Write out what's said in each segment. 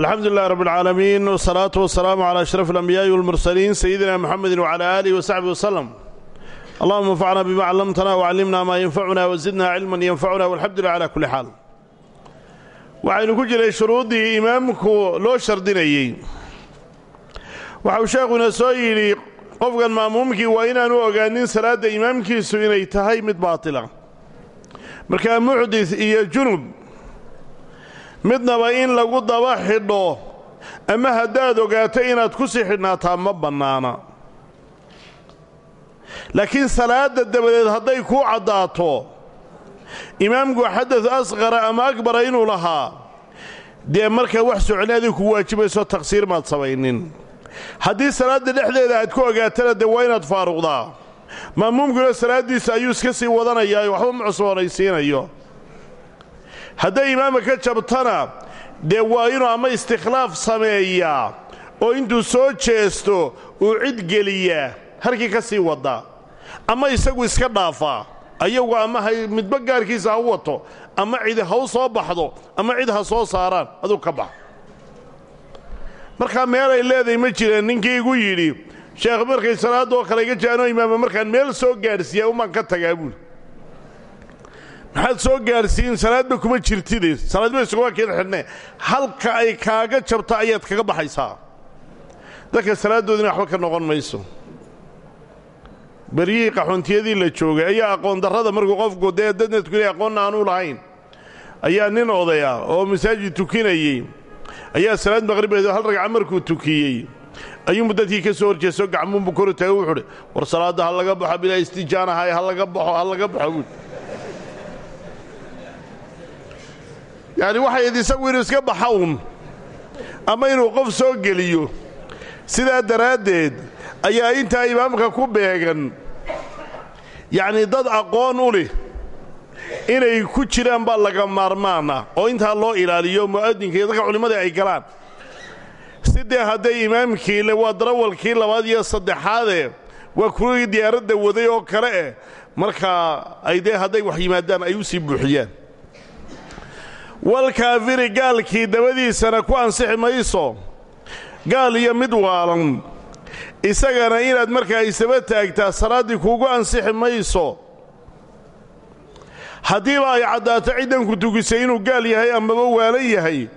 alxamdu lilah rab اlcaalamiin wsalaatu wasalaamu calaa ashraf alambiyaai walmursaliin sayidina muxamedi wcala aalihi wasaxbi waslem allahuma anfacna bima callamtana wcallimna maa yanfacuna wazidna cilman yanfacuna walxamdu lilah cala kulli xaal waxaynu ku jiray shuruuddii imaamku loo shardinayey. Waxau sheekhuna soo yidhi qofkan ma'muumkii waa inaanu ogaanin salaadda imaamkiisu inay tahay mid baatila. Markaa muxdis iyo junub midnaba in lagu daba xidho ama haddaad ogaato inaad ku sii xidhnaataa ma bannaana. Laakiin salaadda dabadeed hadday kuu caddaato imaamku xadad asqara ama akbara inuu lahaa dee markaa wax soconi adig ku waajibayso taqsiir maad samaynin. Haddii salaadda dhexdeeda aad ku ogaatana dee waa inaad faaruqdaa. Ma'muumkuna salaaddiisa ayuu iska sii wadanayaayo waxba ma cusboonaysiinayo hadday imaamka ka jabtana dee waa inuu ama istikhlaaf sameeyaa oo intuu soo jeesto uu cid geliyaa halkii ka sii wadda ama isagu iska dhaafaa ayagu ama ha midba gaarkiisa ha u wato ama cid ha u soo baxdo ama cid ha soo saaraan aduu ka bax. Markaa meelay leedahay ma jireen ninkii igu yidhi sheekh markay salaadoo kale iga jaanoo imaama markaan meel soo gaadhsiiya umaan ka tagaa buuli maxaad soo gaadhsiin salaadba kuma jirtide salaadba isuguma keed xidhne. Halka ay kaaga jabta ayaad kaga baxaysaa. Dadka salaaddoodina waxba ka noqon mayso. Beryihii qaxoontiyadii la joogay ayaa aqoon darrada markuu qofku dee dadna tukanay aqoonna aanu lahayn. Ayaa nin odaya oo masaajid tukinayey ayaa salaad maqribeed hal ragca markuu tukiyey. Ayuunbu dadkii ka soo horjeeso gacmuunbu koru taagay wuxuuhi war salaadda ha laga baxo bilaa istijaanahay ha laga baxo ha baxo buui yacni waxay id isagu inuu iska baxa ama inuu qof soo geliyo. Sidaa daraaddeed ayaa intaa imaamka ku beegan. Yacnii dad aqoon u leh inay ku jiraan baa laga maarmaan ah oo intaa loo ilaaliyo mu'adinka iyo dadka culimmada ay galaan. Si dee hadday imaamkiile waa darawalkii labaad iyo saddexaadee waa kuwii diyaaradda waday oo kale eh. Markaa ay dee hadday wax yimaadaan ay u sii buuxiyaan walkaafiri gaalkii dabadiisana ku ansixi mayso. Gaal iyo mid waalan. Isagana inaad markaa isaba taagtaa salaaddii kuugu ansixi mayso. Haddiiba ay caddaato ciddanku tukisay inuu gaal yahay amaba waalan yahay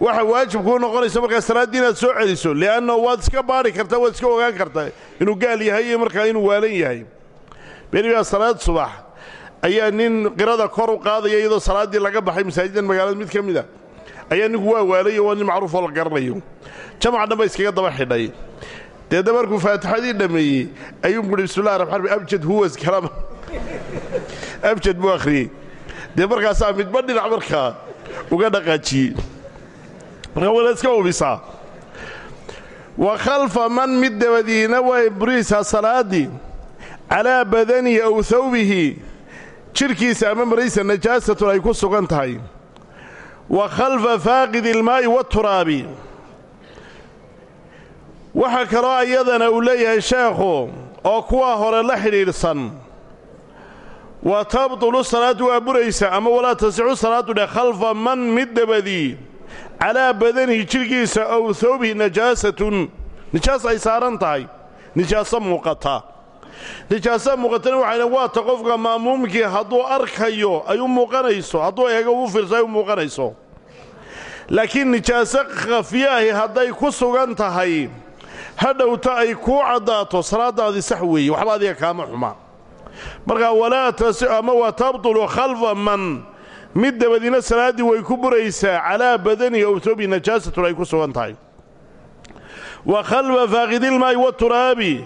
waxa waajib kuu noqonaysa markaa salaaddii inaad soo celiso li'anna waad iska baadhi kartaa waad iska ogaan kartaa inuu gaal yahay iyo markaa inuu waalan yahay. Berigaa salaad subax ayaa nin qirada kor u qaadaya iyadoo salaaddii laga baxay masaajidan magaalada mid ka mid a ayaa ninku waa waalayo waa nin macruufoo la garanayo. Jamac dhan ba iskaga daba xidhay. Deedna markuu faatixadii dhammeeyey ayuu buhi bismillahi raxiim abjad huwas kalama abjad buu akhriyey. Dee markaasaa midba dhinac markaa uga dhaqaajiyey markaa wayna iska hubisaa wa khalfa man mid dabadiina way burihiisaa salaaddii calaa badanihi aw hawbihi jidhkiisa ama maraysa najaasatun ay ku sugan tahay. Wa khalfa faaqidi ilmaa'i waaturaabi waxaa kaloo iyadana uu leeyahay sheekhu oo kuwa hore la xidhiidhsan wa tabtulu salaadu waa buraysa ama walaa tasixu salaadu dheh khalfa man mid dabadii calaa badanihi jidhkiisa ow hawbihi najaasatun. Nijaas ay saaran tahay. Nijaaso muuqata nijaaso muuqatana waxayna waata qofka ma'muumkii hadduu arkayo ay u muuqanayso. Hadduu eego u fiirso ay u muuqanayso. Laakiin nijaaso khafyaahi hadday ku sugan tahay hadhowta ay kuu caddaato salaadaadii sax weeye waxba adiga kaama xuma. Markaa walaa ama wa tabtulu khalfa man. Mid dabadiina salaaddii way ku buraysaa calaa badanihi ow toobi najaasatun ay ku sugan tahay. Wa khalfa faaqidilmaa'i waturaabi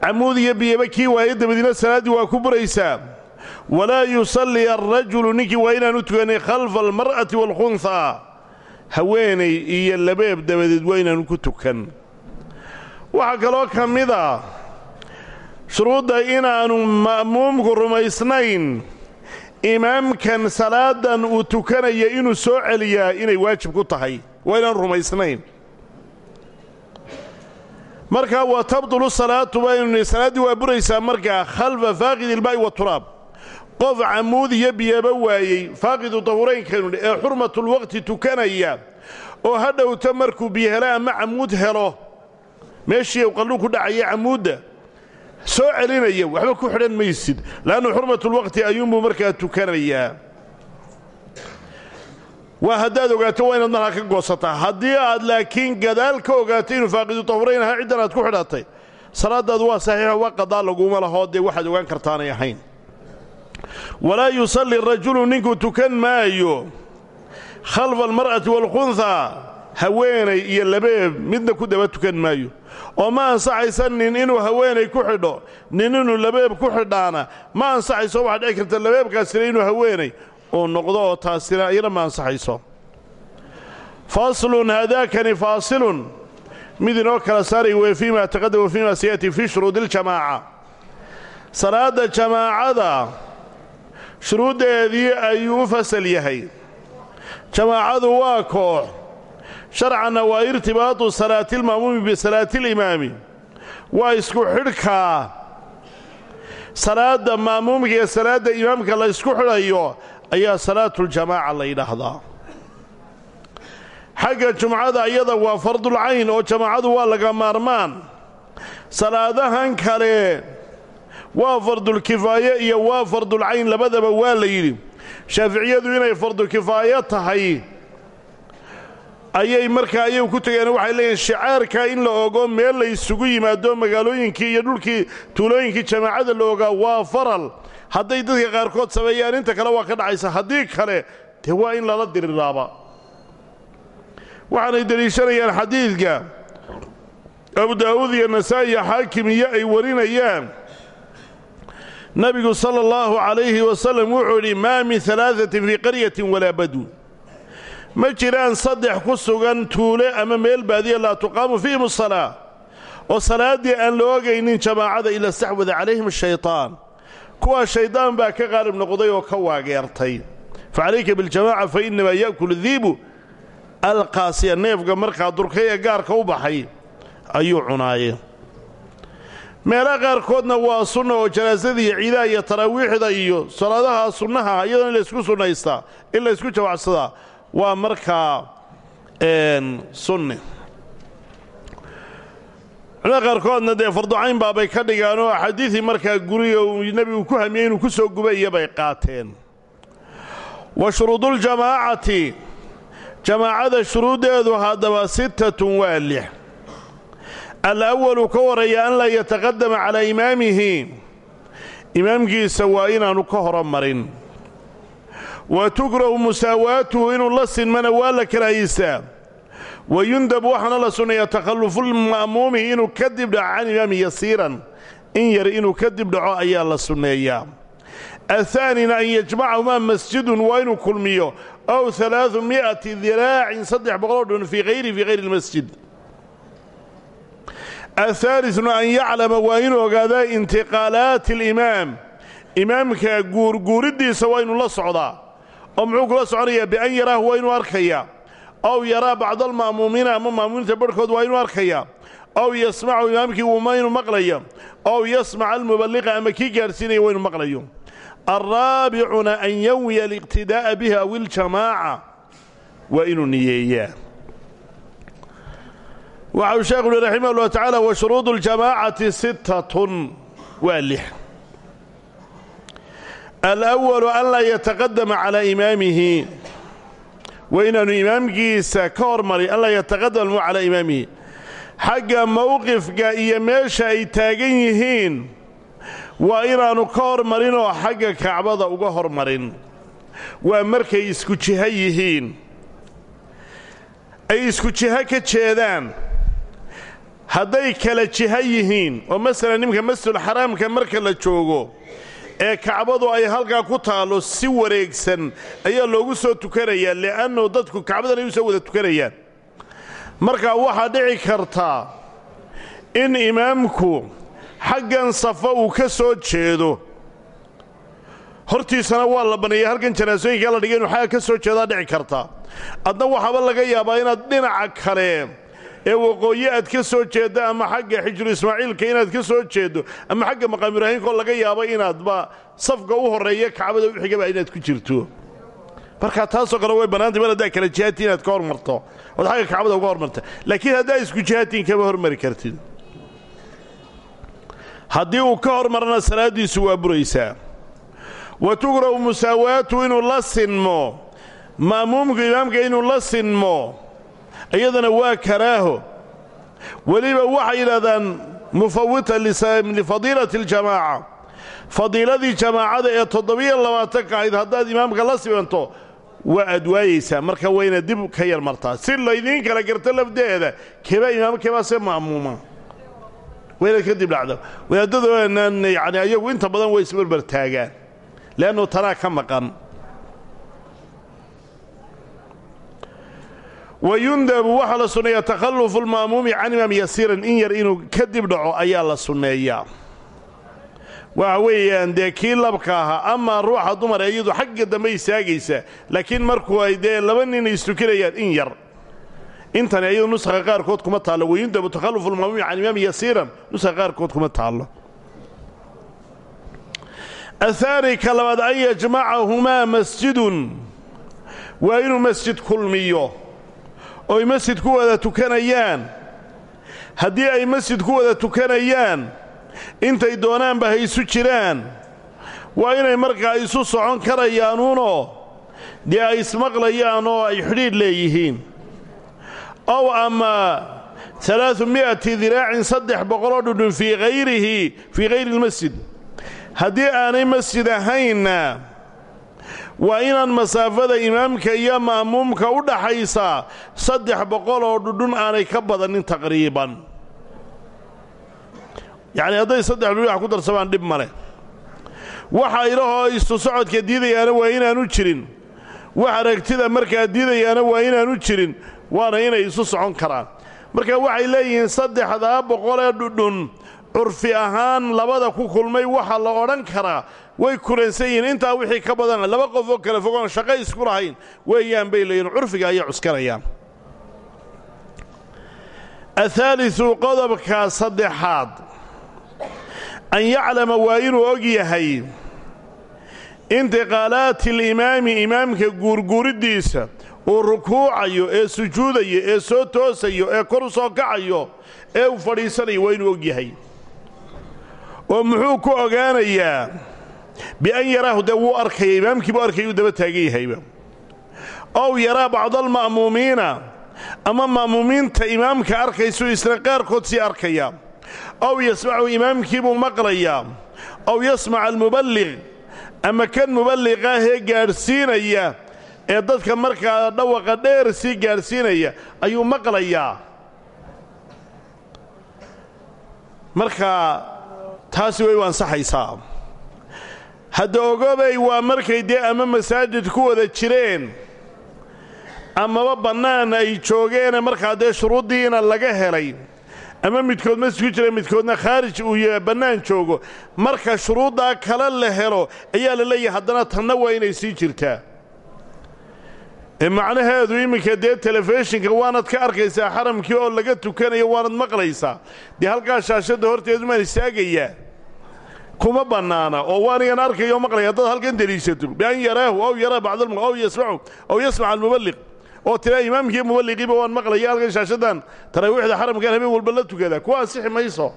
camuud iyo biyaba kii waaye dabadiina salaaddii waa ku buraysaa walaa yusalli alrajulu ninkii waa inaanu tukanay khalfa almar'ati waalkhunhaa haweenay iyo labeeb dabadeed waa inaanu ku tukan. Waxaa kaloo ka mid a shuruudda inaannu ma'muumku rumaysnayn. Imaamkan salaadan uu tukanaya inuu soo celiyaa inay waajib ku tahay. Waa inaanu rumaysnayn markaa wa tabdulu salaatu salaaddii waa buraysaa markaa khalfa faaqidi ilmaa'i waturaab qof camuud iyo biyaba waayey faaqidu dahuraynkaynu ee xurmatulwaqti tukanaya oo ha dhowto markuu biyo helo ama camuud helo meeshii uu qalluu ku dhacaya camuudda soo celinaya waxba ku xidhan maysid le'annu xurmatulwaqti ayuunbuu markaa tukanayaa waa haddaad ogaato waa inaad markaa ka goosataa. Haddii aad laakiin gadaal ka ogaato inuu faaqidu tahurayn ahaa ciddan aad ku xidhatay salaadaadu waa saxiixo waa qadaa laguma lahoo dee waxaad ogaan kartaanay ahayn. Walaa yusalli rajulu ninkuu tukan maayo. Khalfa almar'ati waalkhunhaa haweenay iyo labeeb midna ku daba tukan maayo. Oo ma ansaxaysa nin inuu haweenay ku xidho nin inuu labeeb ku xidhaana. Ma ansaxayso waxaa dhici karta labeebkaasina inuu haweenay uu noqdo oo taasina iyana ma ansaxayso faslun haadaakani faasilun. Mid inoo kala saaraya wey fii ma taqadam wa fii ma sayati fii shuruudi iljamaaca salaadda jamaacada shuruuddeedii ayuu u fasal yahay. Jamaacadu waa koox. Sharcanna waa irtibaatu salaati alma'muumi bisalaati alimaami waa isku xidhkaa salaadda ma'muumka iyo salaadda imaamka la ysku xidhayo ayaa salaatuljamaaca la yidhaahdaa. Xagga jumcada iyada waa fardulcayn oo jamaacadu waa laga maarmaan. Salaadahan kale waa fardulkifaaye iyo waa fardulcayn labadaba waa la yidhi. Shaaficiyadu inay fardukifaayo tahay ayay markaa ayagu ku tegeen waxay leeyihiin shicaarka in la ogo meel la isugu yimaado magaalooyinkii iyo dhulkii tuulooyinkii jamaacada la ogaa waa faral. Hadday dadka qaarkood sameeyaan inta kale waa ka dhacaysa. Haddii kale dee waa in lala diriraaba. Waxaanay deliishanayaan xadiidka. Abu daa'uud iyo nasaa'i iyo xaakim iyo ay warinayaan. Nebigu sala allahu calayhi wasalam wuxuu yidhi maa min alaaatin fii qaryatin walaa badun ma jiraan saddex ku sugan tuule ama meel baadiya laa tuqaamu fiihim asalaa oo salaaddii aan la ogaynin jamaacada ila staxwada calayhim ashaytaan kuwaa shaydaan baa ka qaalib noqday oo ka waageertay. Fa calayka biljamaaca fa innamaa ya'kulu diibu alqaasiya neefga markaa durkay gaarka u baxay ayuu cunaaye. Meelaha qaarkoodna waa sunna oo janaasada iyo ciidaha iyo taraawiixda iyo salaadaha sunnaha iyadoo in laysku sunnaystaa in laysku jawacsadaa waa markaa sunni. Culimada qaarkoodna dee farducayn baabay ka dhigaan oo axaadiidii markaa guriga uu ku hamiyey inuu ku soo gubaiyo bay qaateen. Wa shuruuduuljamaacati jamaacada shuruuddeedu haddaba sittatun waa lix. Alawalu ka horreeya an laa yataqadama calaa imaamihi. Imaamkiisa waa inaannu ka horomarin wa tukrahu musaawaatuhu inuu la sinmana waa la karaahaysaa wa yundab waxaana la sunneeyaa takhallufulma'muumi inuu ka dib dhaco can imaami yasiiran. In yar inuu ka dib dhaco ayaa la sunneeyaa ahaanina an yajmacahumaa masjidun waa inuu kulmiyo. Ow alaau mi'ati diraacin saddex boqoloo dhun fii hayri fii hayri lmasjid ahaalisnu an yaclama waa inuu ogaadaa intiqaalaati alimaam. Imaamka guurguuriddiisa waa inuu la socdaa oo muxuu kula soconayaa bian yaraahu waa inuu arkayaa ow yaraa bacdaalma'muumiina ama ma'muumiinta barhkood waa inuu arkayaa ow yasmacu imaamkii wuma inuu maqlaya. Ow yasmaca almuballiqa ama kii gaadhsiinaya waa inuu maqlayo. Alraabicuna an yanwiya aliqtidaa'a bihi aw iljamaaca waa inuu niyeeyaa. Waxa uu sheekhu uhi raximah ullah tacaala wa shuruudu sittatun waa lix alawalu an laa yataqadama calaa imaamihi. Waa inaanu imaamkiisa ka hormarin an laa yataqadama calaa imaamihi. Xagga mowqifka iyo meesha ay taagan yihiin waa inaannu ka hormarin oo xagga kacbada uga hormarin. Waa markay isku jiho yihiin. Ay isku jiho ka jeedaan. Hadday kala jiho yihiin oo masalan nimanka masjidulxaraamka marka la joogo ee kacbadu ay halkaa ku taallo si wareegsan ayaa loogu soo tukanayaa li'annu dadku kacbadan ay u soo wada tukanayaan. Markaa waxaa dhici kartaa in imaamku xaggan safa uu ka soo jeedo hortiisana waa la baneeyey halkan janaasooyinkaa la dhigay inu xagga ka soo jeedaa dhici karta. Adna waxaaba laga yaabaa inaad dhinaca kale ee waqooyi aad ka soo jeeddo ama xagga xijru ismaaciilka inaad ka soo jeeddo ama xagga maqaam ibraahiimkoo laga yaabo inaadba safka u horreeya kacbada u xigaba inaad ku jirto. Markaa taasoo kale way bannaantay mar haddaa kala jihaatiin inaad ka hormarto. Ood xagga kacbada uga hormarta laakiin haddaa isku jihaatiin kama hormari kartid. Haddii uu ka hormarana salaaddiisu waa buraysaa. Wa tugrahu musaawaatu inuu la sinmo. Ma'muumku imaamka inuu la sinmo iyadana waa karaaho. Weliba waxay yidhahdaan mufawita lifadiilati aljamaaca. Fadiiladii jamaacada ee toddobiyo labaatanka ahayd haddaad imaamka la simanto waa aad waayaysaa marka wayna dib ka yar martaa. Si laydiin kala garto lafdeeda kebaa imaam kebaase ma'muuma waynaad ka dib dhacdo. Wadaadadoonan yacni ayagu inta badan way isbarbar taagaan. Le'annu tanaa ka maqan wayundabu waxaa la sunneeyaa takhallufu lma'muumi can imaam yasiiran in yar inuu ka dib dhaco ayaa la sunneeyaa waxa weeyaan dee kii labka ahaa amaa ruuxa dumar ee iyadu xagga dambe istaagaysa laakiin markuu ay dee laba nin istukinayaan in yar intani ayadu nuskha qaarkood kuma taallo wayundabu takhallufu lma'muumi can imaam yasiiran nuskha qaarkood kuma taallo ahaani ka labaad an yajmacahumaa masjidun waa inuu masjid kulmiyo oy masjid ku wada tukanayaan. Haddii ay masjid ku wada tukanayaan intay doonaanba ha isu jiraan. Waa inay markaa isu socon karayaanuunoo dee ay ismaqlayaan oo ay xidhiidh leeyihiin. Ow ama alaau mi'ati diraacin saddex boqoloo dhudhun fii hayrihi fii hayri lmasjid haddii aanay masjid ahaynna waa inaan masaafada imaamka iyo ma'muumka u dhaxaysaa saddex boqol oo dhudhun aanay ka badanin taqriiban. Yacni hadday saddex dhudhun wax ku darsamaan dhib male waxa ilahoo isu socodka diidayaana waa inaanu jirin. Wax aragtida markaa diidayaana waa inaanu jirin waana inay isu socon karaan. Marka waxay leeyihiin saddexdaa boqolee dhudhun curfi ahaan labada ku kulmay waxaa la odhan karaa way kulansan yihiin. Intaa wixii ka badan laba qof oo kale fogoon shaqo isku lahayn. Weeyaan bay leeyihiin curfiga ayay cuskanayaan ahaalisu qodobka saddexaad. An yaclama waa inuu og yahay intiqaalaati alimaami imaamka guurguuriddiisa uu rukuucayo ee sujuudayo ee soo toosayo ee kor u soo kacayo ee uu fadhiisanayo waa inuu og yahay oo muxuu ku ogaanayaa bian yaraahu dee wuu arkaya imaamkiibuu arkaya uu daba taagan yahayba. Ow yaraa bacdaalma'muumiina ama ma'muumiinta imaamka arkaysuu isna qaarkood sii arkaya. Ow yasmacu imaamkiibuu maqlayaa. Ow yasmac almuballiq ama kan muballiqaahee gaadhsiinaya ee dadka markaa dhawaqa dheer sii gaadhsiinaya ayuu maqlayaa. Markaa taasi way u ansaxaysaa hadda ogobay waa markay dee ama masaajid ku wada jireen amaba bannaan ay joogeene markaa dee shuruuddiina laga helay ama midkood masjid ku jira midkoodna khaarij uu bannaan joogo marka shuruuddaa kale la helo ayaa la leeyahay haddana tanna waa inay sii jirtaa macnaheedu iminka dee telefishinka waanad ka arkaysaa xaramkii oo laga tukanayo waanad maqlaysaa. Dee halkaa shaashadda horteedumaan istaagayaa kuma bannaana oo waanigan arkayo maqlaya haddaad halkan deliishato. Bian yaraahu aw yaraa bacdalm aw yasmacu aw yasmac almuballiq. Oo tiraa imaamkiiyo muballiqiiba waan maqlaya halkan shaashaddan. Taraawiixda xaramkan habeen walba la tukada. Kuwa ansixi mayso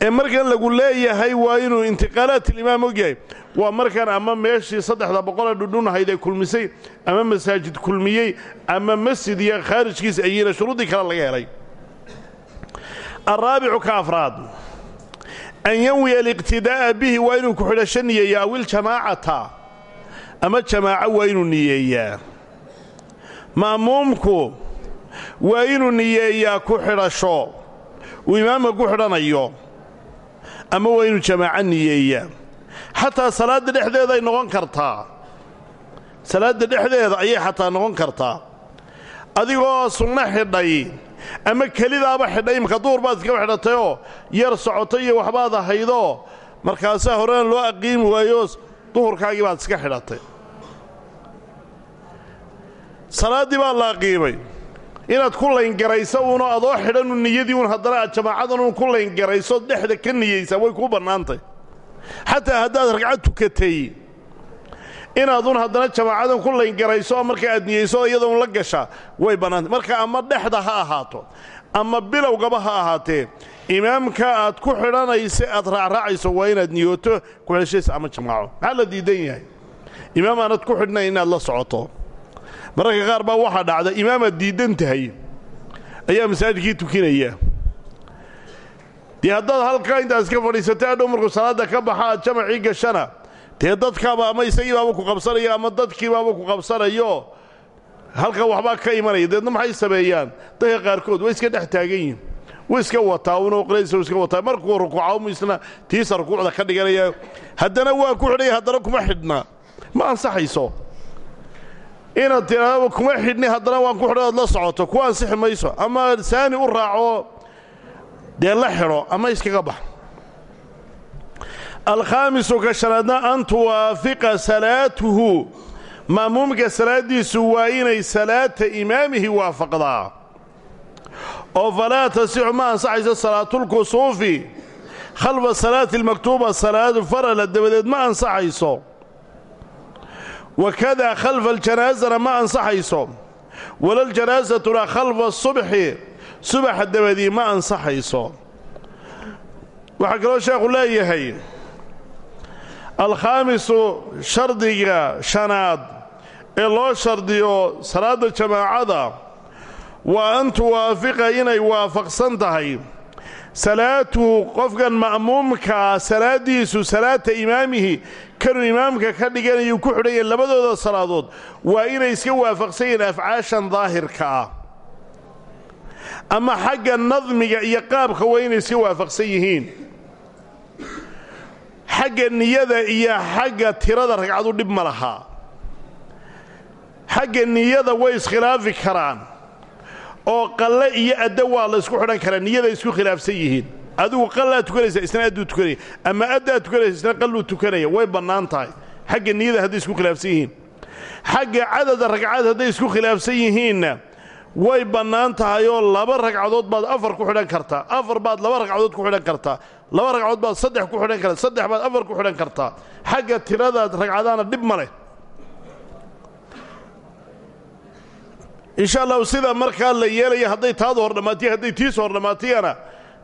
ee markan lagu leeyahay waa inuu intiqaalaatilimaam og yahay. Waa markan ama meeshii saddexda boqolee dhudhunahayd ee kulmisay ama masaajid kulmiyey ama masjid iyo khaarijkiisa ayina shuruuddii kale laga helay. Alraabicu ka afraad an yanwiya aliqtidaa'a bihi waa inuu ku xidhasho niyeeyaa aw iljamaacata ama jamaaco waa inuu niyeeyaa ma'muumku waa inuu niyeeyaa ku xidhasho uu imaamka ku xidhanayo ama waa inuu jamaaco niyeeyaa xataa salaadda dhexdeeda ay noqon kartaa. Salaadda dhexdeeda ayay xataa noqon kartaa. Adigoo sunno xidhay ama kelidaaba xidhay imka duur baad iskaba xidhatayoo yar socotay iyo waxbaad ahaydoo markaasaa horena loo aqiimi waayo duhurkaagii baad iska xidhatay. Salaaddii baa la aqiimay inaad ku layngarayso uunoo adoo xidhanu niyadii uun haddana aad jamaacadan uun ku layngarayso dhexda ka niyaysaa way kuu bannaantay. Xataa haddaad ragcad tukatay inaadun haddana jamaacadan ku layngarayso marka aad niyeyso iyadoon la gashaa way bannaantay. Marka ama dhexda ha ahaato ama bilowgaba ha ahaatee imaamka aad ku xidhanaysa aad raacraacayso waa inaad niyooto kuxidhashaysa ama jamaaco. Maxaa la diidan yahay? Imaam aanad ku xidhnayn inaad la socoto mararka qaar baa waxaa dhacda imaamaad diiddan tahay. Ayaa masaajidkii tukinaya. Dee haddaad halkaa intaad iska fadhiisatay adhow markuu salaadda ka baxa aad jamacii gashana dee dadkaaba ama isagii baaba ku qabsanaya ama dadkii baaba ku qabsanayo halkan waxbaa ka imanaya. Deedna maxay sameeyaan? Dadka qaarkood way iska dhex taagan yihiin wuu iska wataa unoo qlaysa iska wataa. Markuu rukuuca umu isna tiisa rukuucda ka dhiganaya. Haddana waa ku xidhaya haddana kuma xidhna. Ma ansaxayso inaad tiraado kuma xidhni haddana waan ku xidho aad la socoto. Ku ansixi mayso. Ama saani u raaco dee la xidho ama iskaga bax. Alkhaamisu ka shanaadna an tuwaafiqa salaatuhu. Ma'muumka salaaddiisu waa inay salaata imaamihi waafaqdaa. Oo falaa tasixu ma ansaxayso salaatulkusuufi khalfa salaati almaktuuba salaadu farala dabadeed ma ansaxayso wakadaa khalfa aljanaasana ma ansaxayso walaljanaasatuna khalfa subxi subaxa dabadii ma ansaxayso waxaa kaloo sheekhu leeyahay alkhaamisu shardiga shanaad ee loo shardiyo salaadda jamaacada waa an tuwaafiqa inay waafaqsan tahay salaatuhu qofkan ma'muumkaa salaaddiisu salaata imaamihi kanuu imaamka ka dhiganayuu ku xidhanya labadooda salaadood. Waa inay iska waafaqsan yihiin afcaashan daahirka ah. Ama xagga nadmiga iyo qaabka waa inay iska waafaqsan yihiin. Xagga niyada iyo xagga tirada ragcadu dhib ma lahaa xagga niyada way iskhilaafi karaan oo qalle iyo addo waa la ysku xidhan karaa niyada isku khilaafsan yihiin. Adigu qallaa tukanaysa isna adduu tukanaya. Ama addaa tukanaysa isna qalluu tukanaya. Way bannaan tahay. Xagga niyada hadday isku khilaafsan yihiin. Xagga cadada ragcad hadday isku khilaafsan yihiinna way bannaan tahayoo laba ragcadood baad afar ku xidhan kartaa afar baad laba ragcadood ku xidhan kartaa laba ragcadood baad saddex ku xidhan kartaa saddex baad afar ku xidhan kartaa xagga tiradaad ragcadaana dhib ma leh insha allahu sida markaa la yeelaya hadday taadu hordhammaatiya hadday tiisu hordhammaatiyana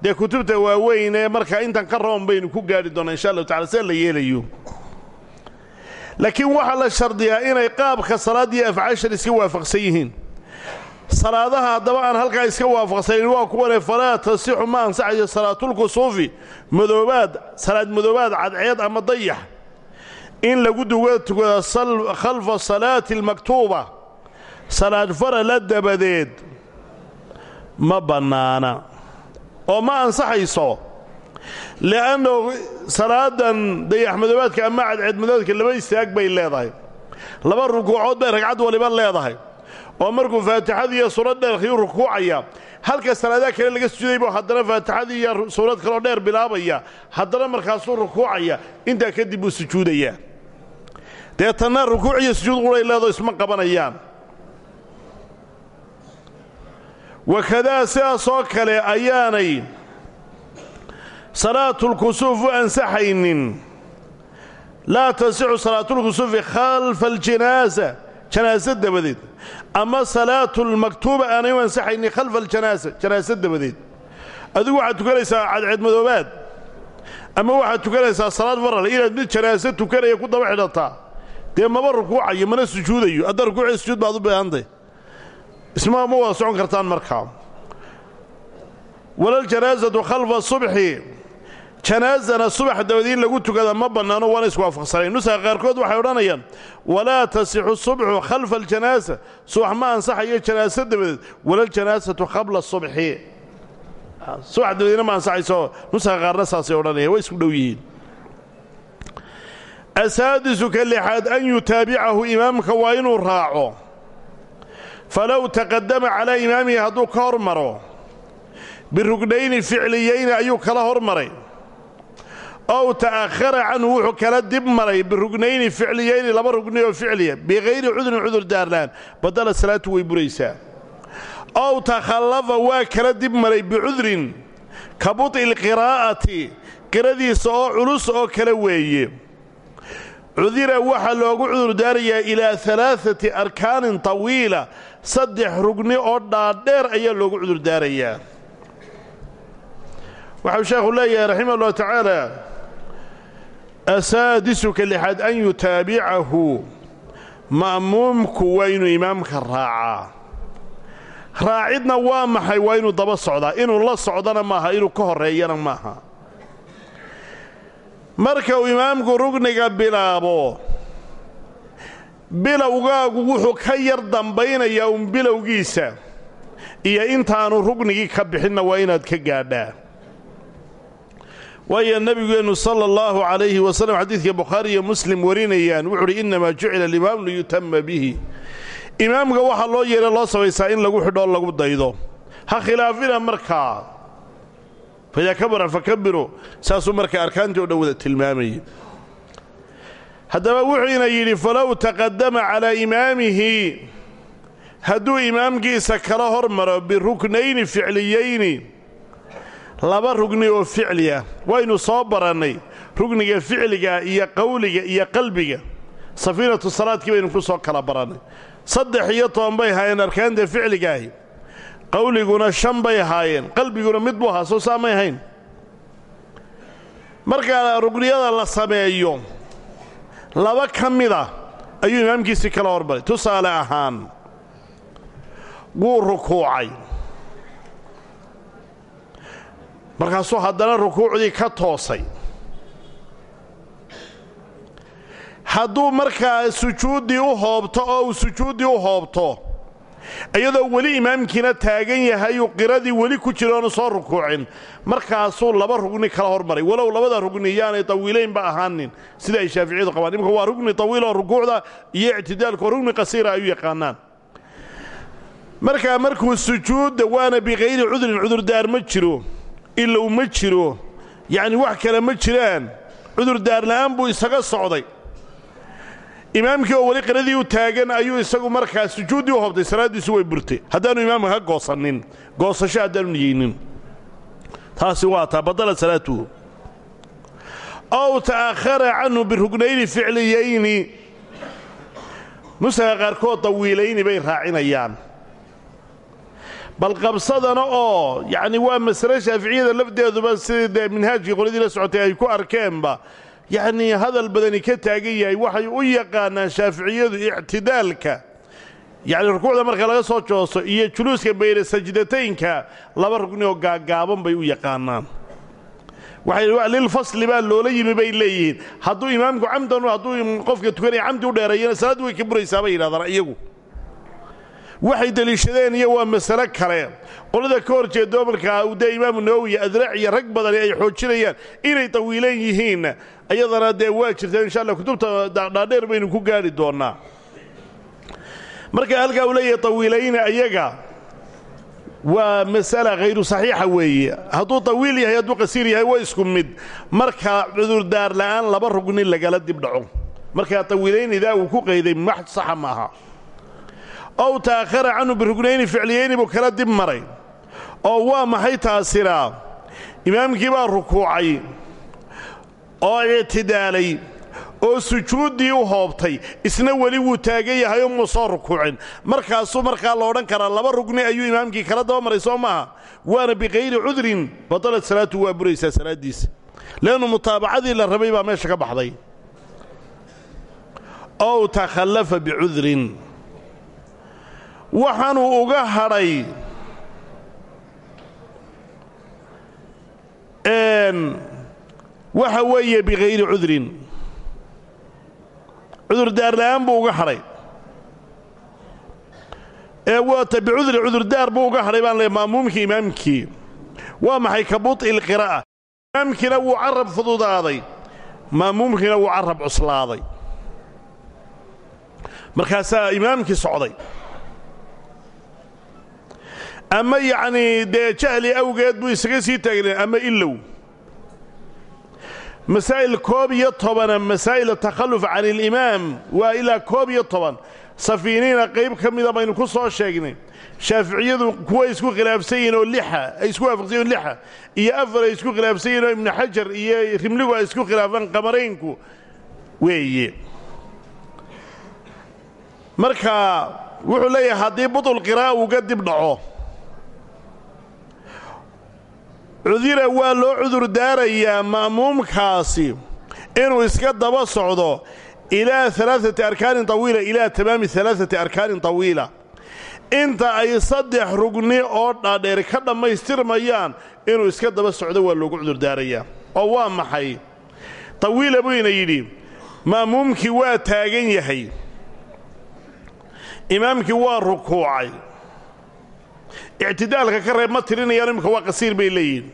dee kutubta waaweyn ee markaa intan ka roon baynu ku gaadhi doonaa insha allahu tacala sida la yeelayo. Laakiin waxaa la shardiyaa inay qaabka salaaddiiyo afcaashan iska waafaqsan yihiin. Salaadaha haddaba aan halkaa iska waafaqsanayn waa kuwane falaa tasixu ma ansaxayo salaatulkusuufi madoobaad salaad madoobaad cadceed ama dayax. In lagu duga tukado khalfa salaati almaktuuba salaad farala dabadeed ma bannaana. oo ma ansaxayso li'annahu salaadan dayax madoobaadka ama cadceed madoobaadka laba istaag bay leedahay. laba rukuucood bay ragcad waliba leedahay. oo markuu faatixadii iyo suurad dheerkii rukuucaya halka salaadaha kale laga sujuudaybu haddana faatixadii iyo suurad kaloo dheer bilaabaya. haddana markaasuu rukuucaya intaa kadib buu sujuudayaa. deetanna rukuuc iyo sujuud quray leedoo isma qabanayaan wakadaa sidaasoo kale ayaanay salaatulkusuuf u ansaxaynin laa tasixu salaatulkusuufi khalfa aljanaasa janaasa dabadeed ama salaatulmaktuuba aanay u ansaxaynin khalfa aljanaasa janaasa dabadeed adigu waxaad tukanaysaa cadceed madoobaad ama waxaad tukanaysaa salaad faral inaad mid janaase tukanaya ku daba xidhataa dee maba rukuucayo mana sujuudayo hadda rukuuciyo sujuud baad u baahantay isma ma wada socon kartaan markaa. Walaljanaasatu khalfa subxi janaasana subax dabadi in lagu tukada ma bannaano waana iswaafaqsanayn. Nusaha qaarkood waxay odhanayaan walaa tasixu subxu khalfa aljanaasa subax ma ansaxayo janaaso dabadeed. Walaljanaasatu qabla subxi. Subax dabadeedna ma ansaxayso. Nusaha qaarna saasay odhanayaan way isku dhow yihiin. Asaadisu ka lixaad an yutaabicahu imaamka waa inuu raaco falow taqadama calaa imaamihi hadduu ka hor maro birugnayni ficliyayni ayuu kala hor maray ow ta'akhara canhu wuxuu kala dib maray birugnayni ficliyayni laba rugni oo ficliya bikayri cudrin cudur daarlaan badala salaatu way buraysaa. Ow takhallafa waa kala dib bicudrin ka buط'i lqiraa'ati qiradiisa oo culus oo kale weeye cudira waxaa loogu cudurdaarayaa ilaa alaaati arkaanin tawiila. Saddex rugni oo dhaadheer ayaa loogu cudurdaarayaa waxau sheekhu leeyahay raximah ullahu tacaala asaadisuka lixaad an yutaabicahu. Ma'muumku waa inuu imaamka raacaa. Raacidna waa maxay? Waa inuu daba socdaa. Inuu la socdana maaha inuu ka horreeyana maaha marka uu imaamku rugniga bilaabo bilowgaagu wuxuu ka yar dambaynayaa uun bilowgiisa iyo intaanu rugnigii ka bixinna waa inaad ka gaadhaa. Waayo nebigeennu sala allahu calayhi wasallam xadiidka bukhaari iyo muslim warinayaan wuxu uhi innamaa jucila alimaamu liyutama bihi. Imaamka waxaa loo yeedha loo sabaysaa in lagu xidhoo lagu daydo. Ha khilaafina markaa faidaa kabara fakabiru saasuu markaa arkaantii o dhan wada tilmaamayay haddaba wuxuuna yidhi falow taqadama calaa imaamihi hadduu imaamkiisa kala hormaro biruknayni ficliyayni laba rugni oo ficli ah waynu soo barannay rugniga ficliga iyo qowliga iyo qalbiga safiinatu salaadkii baynu ku soo kala barannay saddex iyo toban bay ahaayeen arkaanta ficligaahi qowliguna shan bay ahaayeen qalbiguna mid buu ahaa soo saamay ahayn. Markaa rugniyada la sameeyo laba ka mida ayuu imaamkiisii kala hormaray tusaale ahaan wuu rukuucay. Markaasuu haddana rukuucdii ka toosay. Hadduu markaa sujuuddii u hoobto oo uu sujuuddii u hoobto iyadoo weli imaamkiina taagan yahayuu qiradii weli ku jiroonu soo rukuucin markaasuu laba rugni kala hormaray. Walow labada rugni yaanay tawiilaynba ahaanin. Sida ay shaaficiyadu qabaan imika waa rugni tawiil oo rukuucda iyo ictidaalku oo rugni qasiira ay u yaqaanaan. Markaa markuu sujuudda waana bikayri cudrin cudurdaar ma jiro ilow ma jiro yacni wax kale ma jiraan. Cudurdaar la'aan buu isaga socday imaamkii oo weli qiradii u taagan ayuu isagu markaa sujuuddii u hobtay salaaddiisu way burtay. Haddaanu imaamka ka goosannin goosasho haddaanu niyeynin taasi waa taa badala salaatuhu ow ta'akhara canhu birugnayni ficliyayni. Nusaga qaarkood tawiilayni bay raacinayaan. Bal qabsadana oo yacni waa masale shaaficiyada lafdeeduba sidii dee minhaajkii qoladii la socotay ay ku arkeenba yacnii hadal badani ka taagan yahay waxay u yaqaanaan shaaficiyadu ictidaalka. Yacni rukuucda marka laga soo jooso iyo juluuska bayna sajdataynka laba rugni oo gaaggaaban bay u yaqaanaan. Waxay lilfasli baa loola yimi bay leeyihiin. Hadduu imaamku camdan hadduu qofka tukanaya camdi u dheereeyana salaaddu way ka buraysaa bay yidhahdaan iyagu waxay deliishadeen iyo waa masale kale. Qolada ka hor jeedo markaa dee imaamu nawowi adraac iyo rag badani ay xoojinayaan inay tawiilan yihiin. Ayadana dee waa jirtaa insha allah kutubta dhaadheer baynu ku gaadhi doonnaa. Marka halkaa uu leeyahay tawiilayna ayaga waa masala khayru saxiixa weeye. Hadduu tawiil yahay hadduu qasiir yahay waa isku mid. Markaa cudurdaar la'aan laba rugni lagala dib dhaco. Markaa tawiilaynidaa uu ku qayday wax saxa maaha ow ta'akhara canhu birugnayni ficliyayni buu kala dib maray oo waa maxay taasina imaamkii baa rukuucay oo ictidaalay oo sujuuddii u hoobtay isna weli wuu taagan yahay oo muu soo rukuucin. Markaasuu markaa la odhan karaa laba rugni ayuu imaamkii kala daba maray soo maaha. Waana bikayri cudrin badalad salaatu waa buraysaa salaaddiisa. Leannu mutaabacadii la rabay baa meesha ka baxday. Ow takhallafa bicudrin waxaanuu uga hadhay waxa weeye bikayri cudrin. Cudurdaar la'aan buu uga hadhay. Ee waata bicudri cudurdaar buu uga hadhay baan leey ma'muumkii imaamkii. Waa maxay ka buط'i lqiraa'a imaamkiina wuu carab fududaaday. Ma'muumkiina wuu carab cuslaaday. Markaasaa imaamkii socday ama yacnii dee jahli awgeed buu isaga sii taagnay ama ilow masaa'il koob iyo tobana masaa'il takhalluf can ilimaam waa ilaa koob iyo toban. Safiiniina qayb ka mida baynu ku soo sheegnay. Shaaficiyadu kuwa isku khilaafsan yihiin oo lixa isku waafaqsan yihiin lixa. Iyo afar ay isku khilaafsan yihiin oo ibnu xajar iyo rimligu ay isku khilaafaan qamaraynku. Weeye. Marka wuxuu leeyahay haddii budul qiraa'a uga dib dhaco cudira waa loo cudur daarayaa ma'muumkaasi inuu iska daba socdo ilaa alaaati arkaanin tawiila ilaa tamaami alaaati arkaanin tawiila. Inta ay saddex rugni oo dhaadheer ka dhammaystirmayaan inuu iska daba socdo waa loogu cudurdaarayaa oo waa maxay? Tawiila buyna yidhi ma'muumkii waa taagan yahay. Imaamkii waa rukuucay ictidaalka ka reeb ma tirinayaan imminka waa qasiir bay leeyihiin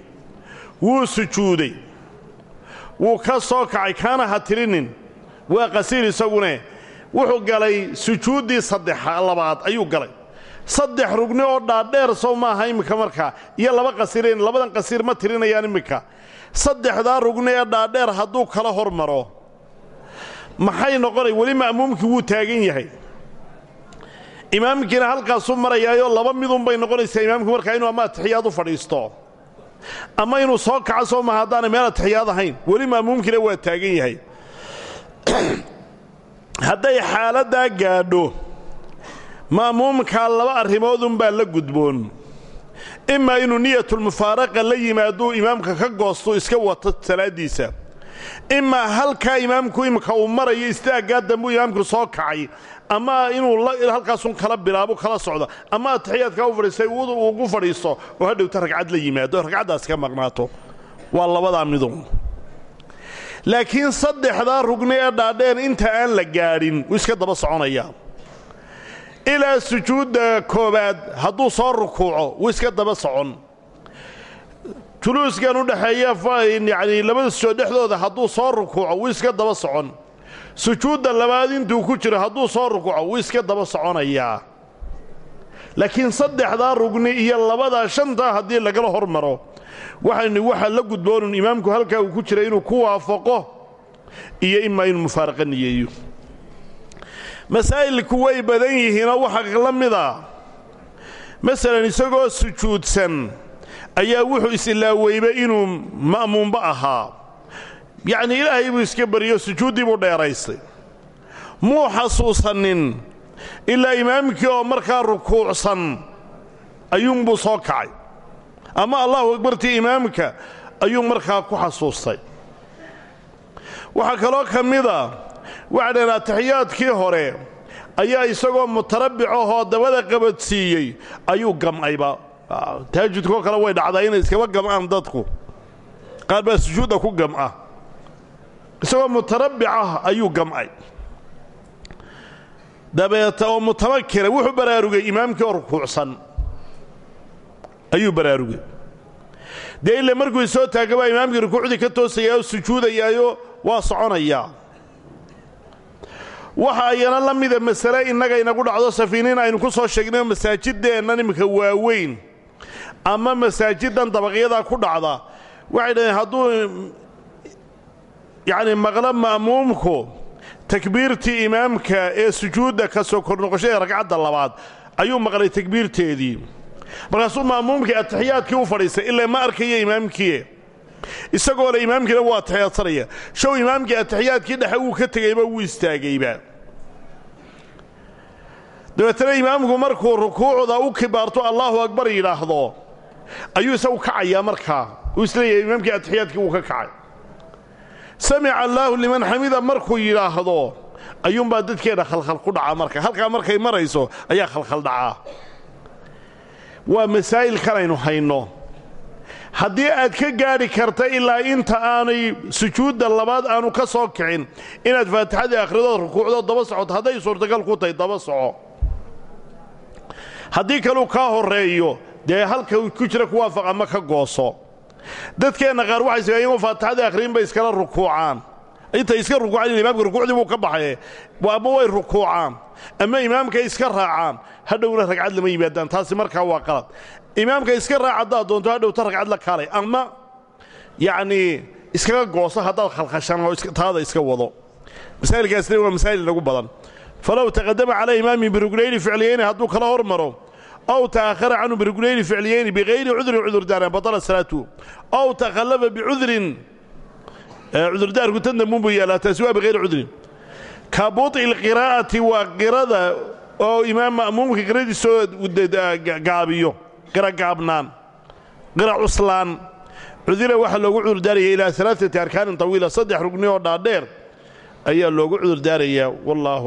wuu sujuuday. Wuu ka soo kacay kaana ha tirinin. Waa qasiir isagune wuxuu galay sujuuddii saddex labaad ayuu galay. Saddex rugni oo dhaadheer sow maaha imminka markaa iyo laba qasiireen labadan qasiir ma tirinayaan imminka saddexdaa rugni ee dhaadheer hadduu kala hormaro maxay noqonay? Weli ma'muumkii wuu taagan yahay imaamkiina halkaasuu marayaayoo laba midunbay noqonaysaa imaamku markaa inuu ama atixiyaad u fadhiisto. Ama inuu soo kaco soo maha haddaanay meel atixiyaad ahayn weli ma'muumkiina waa taagan yahay. Hadday xaaladdaa gaadho ma'muumkaa laba arrimoodunbaa la gudboon. Imaa inuu niyatulmufaaraqa la yimaaduu imaamka ka goostu iska wato salaaddiisa imaa halkaa imaamku imika uu marayo istaaggaa dambuu imaamku soo kacay. Ama inuu halkaasun kala bilaabo kala socdo. Ama atixiyaadkaa u fadhiistay ugu fadhiisto. Oo hadhowta ragcad la yimaado. Ragcaddaas ka maqnaato. Waa labadaa midun. Laakiin saddexdaa rugni ee dhaadheen inta aan la gaadhin wuu iska daba soconayaa ilaa sujuudda koowaad hadduu soo rukuuco wuu iska daba socon juluuskan u dhexeeya yacnii labada sujood dhexdooda hadduu soo rukuuco wuu iska daba socon. Sujuudda labaad intuu ku jiro hadduu soo rukuuco wuu iska daba soconayaa laakiin saddexdaa rugni iyo labadaa shantaa haddii lagala hormaro waxaynu waxaa la gudboonun imaamku halkaa uu ku jira inuu ku waafaqo iyo imaa inuu mufaaraqa niyeeyo masaa'ilku way badan yihiinoo waxaa la mida masalan isagoo sujuudsan ayaa wuxuu is-ilaaweyba inuu ma'muumba ahaa. Yacnii ilaahay buu iska bariyo sujuuddii buu dheeraystay. Muu xasuusannin ilaa imaamkii oo markaa rukuucsan ayuunbuu soo kacay. Ama allahu akbartii imaamka ayuu markaa ku xasuustay. Waxaa kaloo ka mida waxay dhaheen hore ayaa isagoo mutarabbicahoo dabada qabadsiiyey ayuu gam'ayba taajudkoo kale way dhacdaa inay iskaba gam'aan dadku. Qaar baa sujuudda ku gam'a. Isagoo mutarabbicah ayuu gam'ay. Dabeeta oo mutamakira wuxuu baraarugay imaamkii oo rukuucsan ayuu baraarugay. Dee ille markuu isoo taagabaa imaamkii rukuucdii ka toosayaa oo sujuudayaayo waa soconayaa waxa ayana la mida masale innaga inagu dhacdo safiiniin aynu ku soo sheegnay masaajideennan iminka waaweyn ama masaajiddan dabaqyadaa ku dhacda waxay dhaheen hadduu yacni maqlo ma'muumku takbiirtii imaamka ee sujuudda ka soo kornoqoshada ragcadda labaad ayuu maqlay takbiirteedii. Markaasuu ma'muumkii atixiyaadkii u fadhiistay ilaa ma arkaya imaamkii isagoo le imaamkiina waa atixiyaadsanaya show imaamkii atixiyaadkii dhexe wuu ka tegayba wuu istaagayba dabeetana imaamku markuu rukuucda u kibaarto allaahu akbar yidhaahdo ayuu isagu kacayaa markaa uu is leeyahay imaamkii atixiyaadkii wuu ka kacay. Samica allaahu liman xamida markuu yidhaahdo ayuunbaa dadkeenna khalkhal ku dhaca marka. Halkaa markay marayso ayaa khalkhal dhacaa. Waa masaa'ilkan aynu hayno. Haddii aad ka gaadhi karta ilaa inta aanay sujuudda labaad aanu ka soo kicin inaad faatixadii akhridood rukuucdood daba socoto hadday suurtagal ku tahay daba soco. Haddii kaluu kaa horreeyo dee halka ku jira ku waafaq ama ka gooso. Dadkeenna qaar waxay sameeyeen faatixadii akhriin bay iskala rukuucaan. Intay iska rukuucaan imaamka rukuucdii buu ka baxaye ama way rukuucaan. Ama imaamka iska raacaan hadhowna ragcad lama yimaadaan taasi markaa waa qalad. Imaamka iska raac haddaad doonto hadhowta ragcad la kaalay. Ama yacnii iskaga gooso haddaad khalkhashaan oo taada iska wado. Masaa'ilkaasina waa masaa'il inagu badan. Falow taqadama calaa imaami birugnayni ficliyayni hadduu kala hormaro aw ta'ahara canhu biruglayni ficliyayni bihayri cudurin cudurdaaran badala salaatuhu aw takhallafa bicudurin cudurdaarku tan dambuunbuu yaalaa taasi waa bihayri cudrin ka buط'i اlqiraa'ati waa qirada oo imaam ma'muumka qiradiisoo gaabiyo qira gaabnaan qira cuslaan cudira waxaa loogu cudurdaaraya ilaa alaaati arkaanin tawiila saddex rugni oo dhaadheer ayaa loogu cudurdaarayaa wallaahu